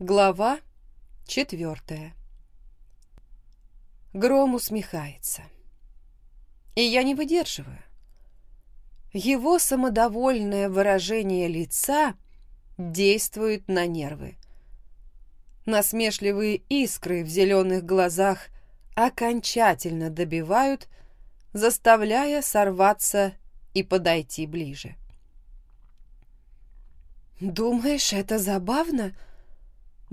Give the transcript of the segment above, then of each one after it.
Глава четвертая. Гром усмехается. И я не выдерживаю. Его самодовольное выражение лица действует на нервы. Насмешливые искры в зеленых глазах окончательно добивают, заставляя сорваться и подойти ближе. «Думаешь, это забавно?»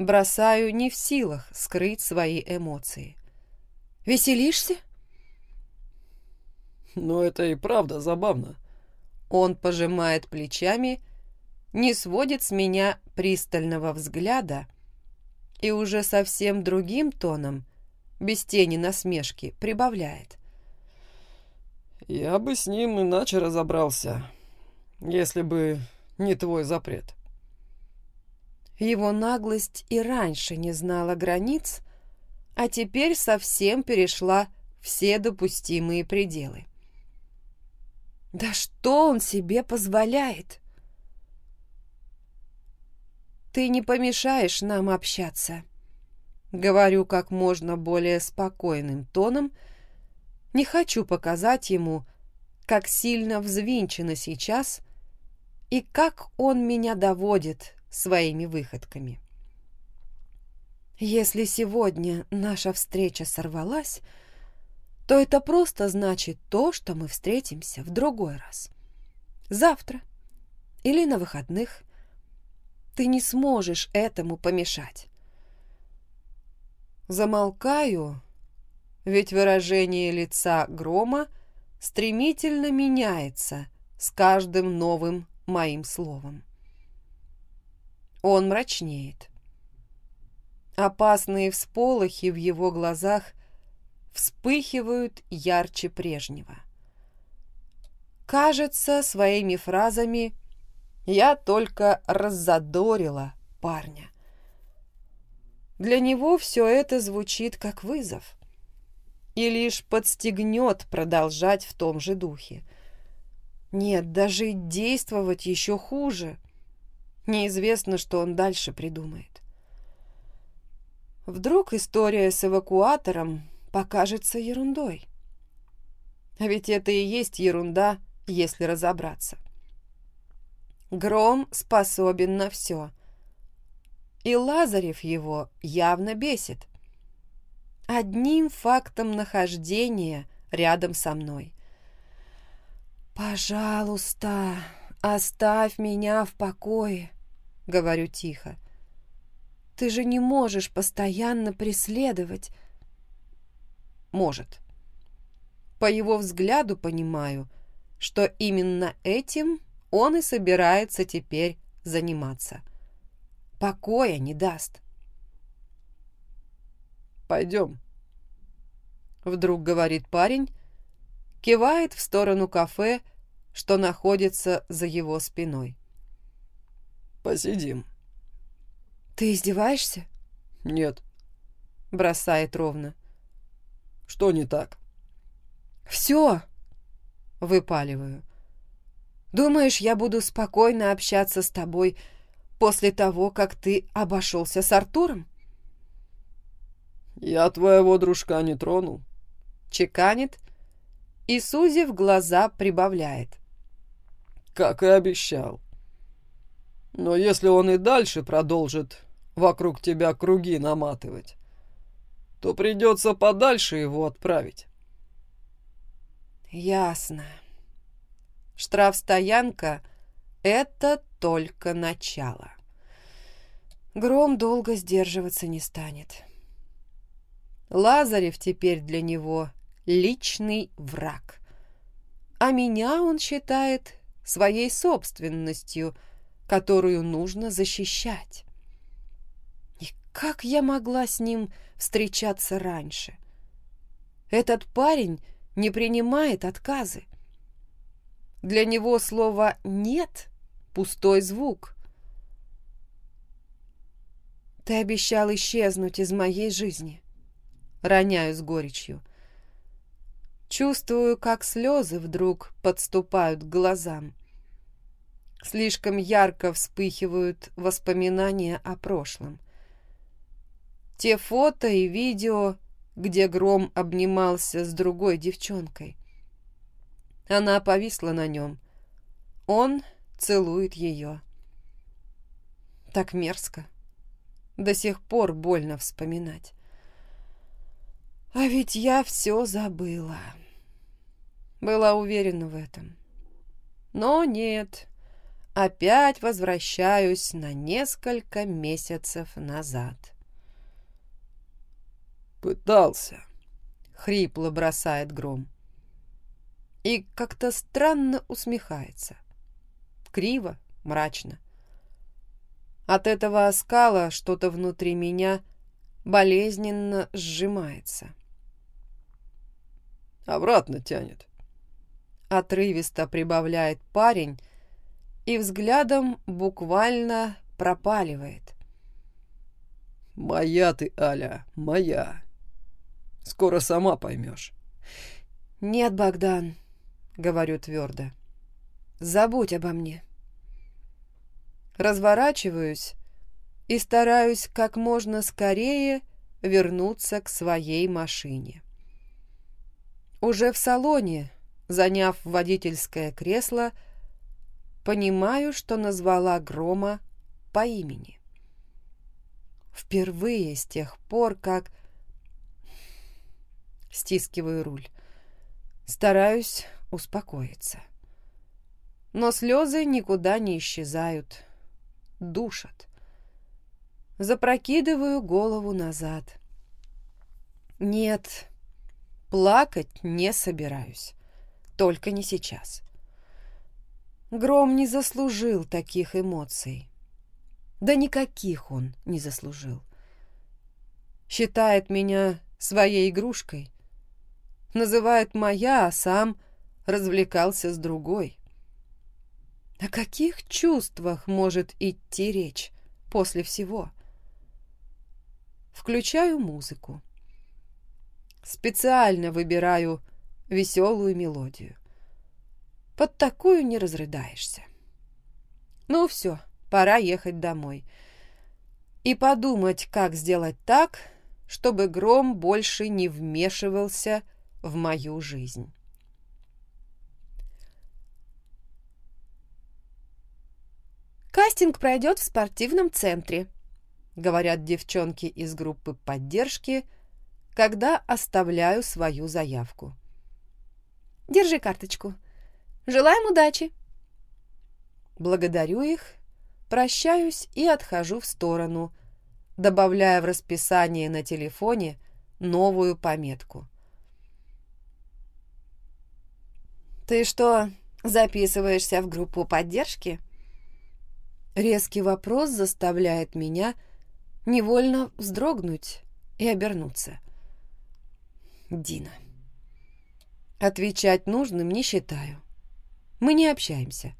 Бросаю не в силах скрыть свои эмоции. «Веселишься?» «Ну, это и правда забавно». Он пожимает плечами, не сводит с меня пристального взгляда и уже совсем другим тоном, без тени насмешки, прибавляет. «Я бы с ним иначе разобрался, если бы не твой запрет». Его наглость и раньше не знала границ, а теперь совсем перешла все допустимые пределы. Да что он себе позволяет? Ты не помешаешь нам общаться. Говорю как можно более спокойным тоном. Не хочу показать ему, как сильно взвинчено сейчас и как он меня доводит своими выходками. Если сегодня наша встреча сорвалась, то это просто значит то, что мы встретимся в другой раз. Завтра или на выходных. Ты не сможешь этому помешать. Замолкаю, ведь выражение лица грома стремительно меняется с каждым новым моим словом. Он мрачнеет. Опасные всполохи в его глазах вспыхивают ярче прежнего. Кажется, своими фразами я только раззадорила парня. Для него все это звучит как вызов и лишь подстегнет продолжать в том же духе. Нет, даже действовать еще хуже — Неизвестно, что он дальше придумает. Вдруг история с эвакуатором покажется ерундой. А ведь это и есть ерунда, если разобраться. Гром способен на все. И Лазарев его явно бесит. Одним фактом нахождения рядом со мной. «Пожалуйста», «Оставь меня в покое», — говорю тихо. «Ты же не можешь постоянно преследовать». «Может». По его взгляду понимаю, что именно этим он и собирается теперь заниматься. Покоя не даст. «Пойдем», — вдруг говорит парень, кивает в сторону кафе, что находится за его спиной. «Посидим». «Ты издеваешься?» «Нет», — бросает ровно. «Что не так?» «Все!» — выпаливаю. «Думаешь, я буду спокойно общаться с тобой после того, как ты обошелся с Артуром?» «Я твоего дружка не тронул», — чеканит и, сузив глаза, прибавляет как и обещал. Но если он и дальше продолжит вокруг тебя круги наматывать, то придется подальше его отправить. Ясно. Штрафстоянка — это только начало. Гром долго сдерживаться не станет. Лазарев теперь для него личный враг. А меня он считает своей собственностью, которую нужно защищать. И как я могла с ним встречаться раньше? Этот парень не принимает отказы. Для него слово «нет» — пустой звук. «Ты обещал исчезнуть из моей жизни», — роняю с горечью. Чувствую, как слезы вдруг подступают к глазам. Слишком ярко вспыхивают воспоминания о прошлом. те фото и видео, где Гром обнимался с другой девчонкой. Она повисла на нем. Он целует ее. Так мерзко. До сих пор больно вспоминать. А ведь я все забыла. Была уверена в этом. Но нет, опять возвращаюсь на несколько месяцев назад. «Пытался», — хрипло бросает гром. И как-то странно усмехается. Криво, мрачно. От этого оскала что-то внутри меня болезненно сжимается. «Обратно тянет», — отрывисто прибавляет парень и взглядом буквально пропаливает. «Моя ты, Аля, моя. Скоро сама поймешь». «Нет, Богдан», — говорю твердо, — «забудь обо мне». Разворачиваюсь и стараюсь как можно скорее вернуться к своей машине. Уже в салоне, заняв водительское кресло, понимаю, что назвала Грома по имени. Впервые с тех пор, как... Стискиваю руль. Стараюсь успокоиться. Но слезы никуда не исчезают. Душат. Запрокидываю голову назад. Нет, плакать не собираюсь. Только не сейчас. Гром не заслужил таких эмоций. Да никаких он не заслужил. Считает меня своей игрушкой. Называет моя, а сам развлекался с другой. О каких чувствах может идти речь после всего? Включаю музыку. Специально выбираю веселую мелодию. Под такую не разрыдаешься. Ну все, пора ехать домой. И подумать, как сделать так, чтобы гром больше не вмешивался в мою жизнь. «Кастинг пройдет в спортивном центре», — говорят девчонки из группы поддержки, когда оставляю свою заявку. «Держи карточку. Желаем удачи!» Благодарю их, прощаюсь и отхожу в сторону, добавляя в расписание на телефоне новую пометку. «Ты что, записываешься в группу поддержки?» Резкий вопрос заставляет меня невольно вздрогнуть и обернуться. Дина. Отвечать нужным не считаю. Мы не общаемся.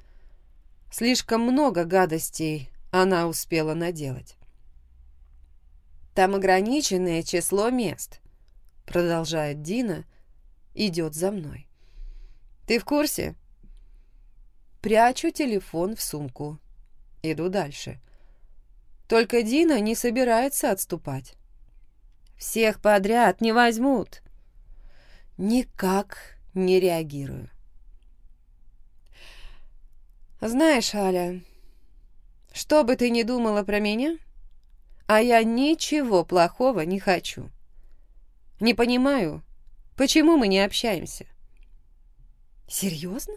Слишком много гадостей она успела наделать. Там ограниченное число мест, продолжает Дина, идет за мной. Ты в курсе? Прячу телефон в сумку. Иду дальше. Только Дина не собирается отступать. Всех подряд не возьмут. Никак не реагирую. Знаешь, Аля, что бы ты ни думала про меня, а я ничего плохого не хочу. Не понимаю, почему мы не общаемся. Серьезно?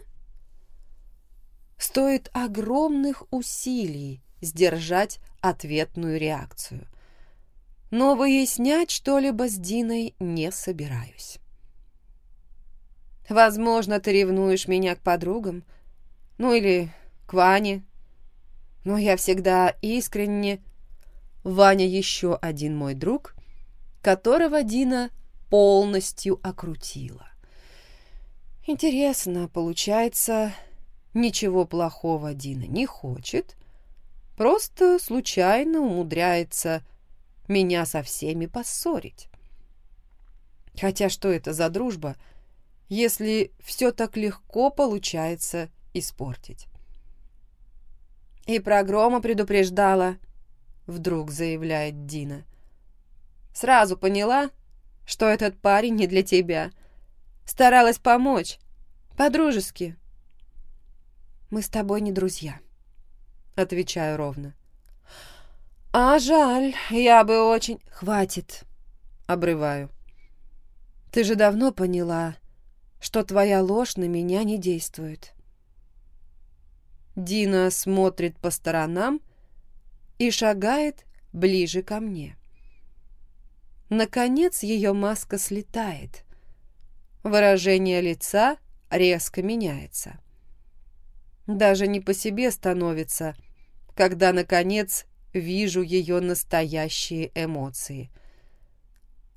Стоит огромных усилий сдержать ответную реакцию. Но выяснять что-либо с Диной не собираюсь. Возможно, ты ревнуешь меня к подругам, ну или к Ване, но я всегда искренне... Ваня еще один мой друг, которого Дина полностью окрутила. Интересно, получается, Ничего плохого Дина не хочет, просто случайно умудряется меня со всеми поссорить. Хотя что это за дружба, если все так легко получается испортить? И про Грома предупреждала, вдруг заявляет Дина. Сразу поняла, что этот парень не для тебя. Старалась помочь. По-дружески. Мы с тобой не друзья. Отвечаю ровно. А жаль, я бы очень... Хватит. Обрываю. Ты же давно поняла, что твоя ложь на меня не действует. Дина смотрит по сторонам и шагает ближе ко мне. Наконец ее маска слетает. Выражение лица резко меняется. Даже не по себе становится, когда, наконец, вижу ее настоящие эмоции.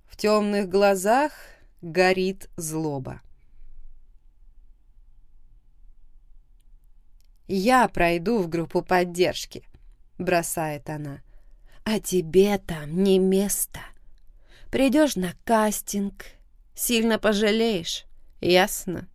В темных глазах горит злоба. «Я пройду в группу поддержки», — бросает она. «А тебе там не место. Придешь на кастинг, сильно пожалеешь, ясно?»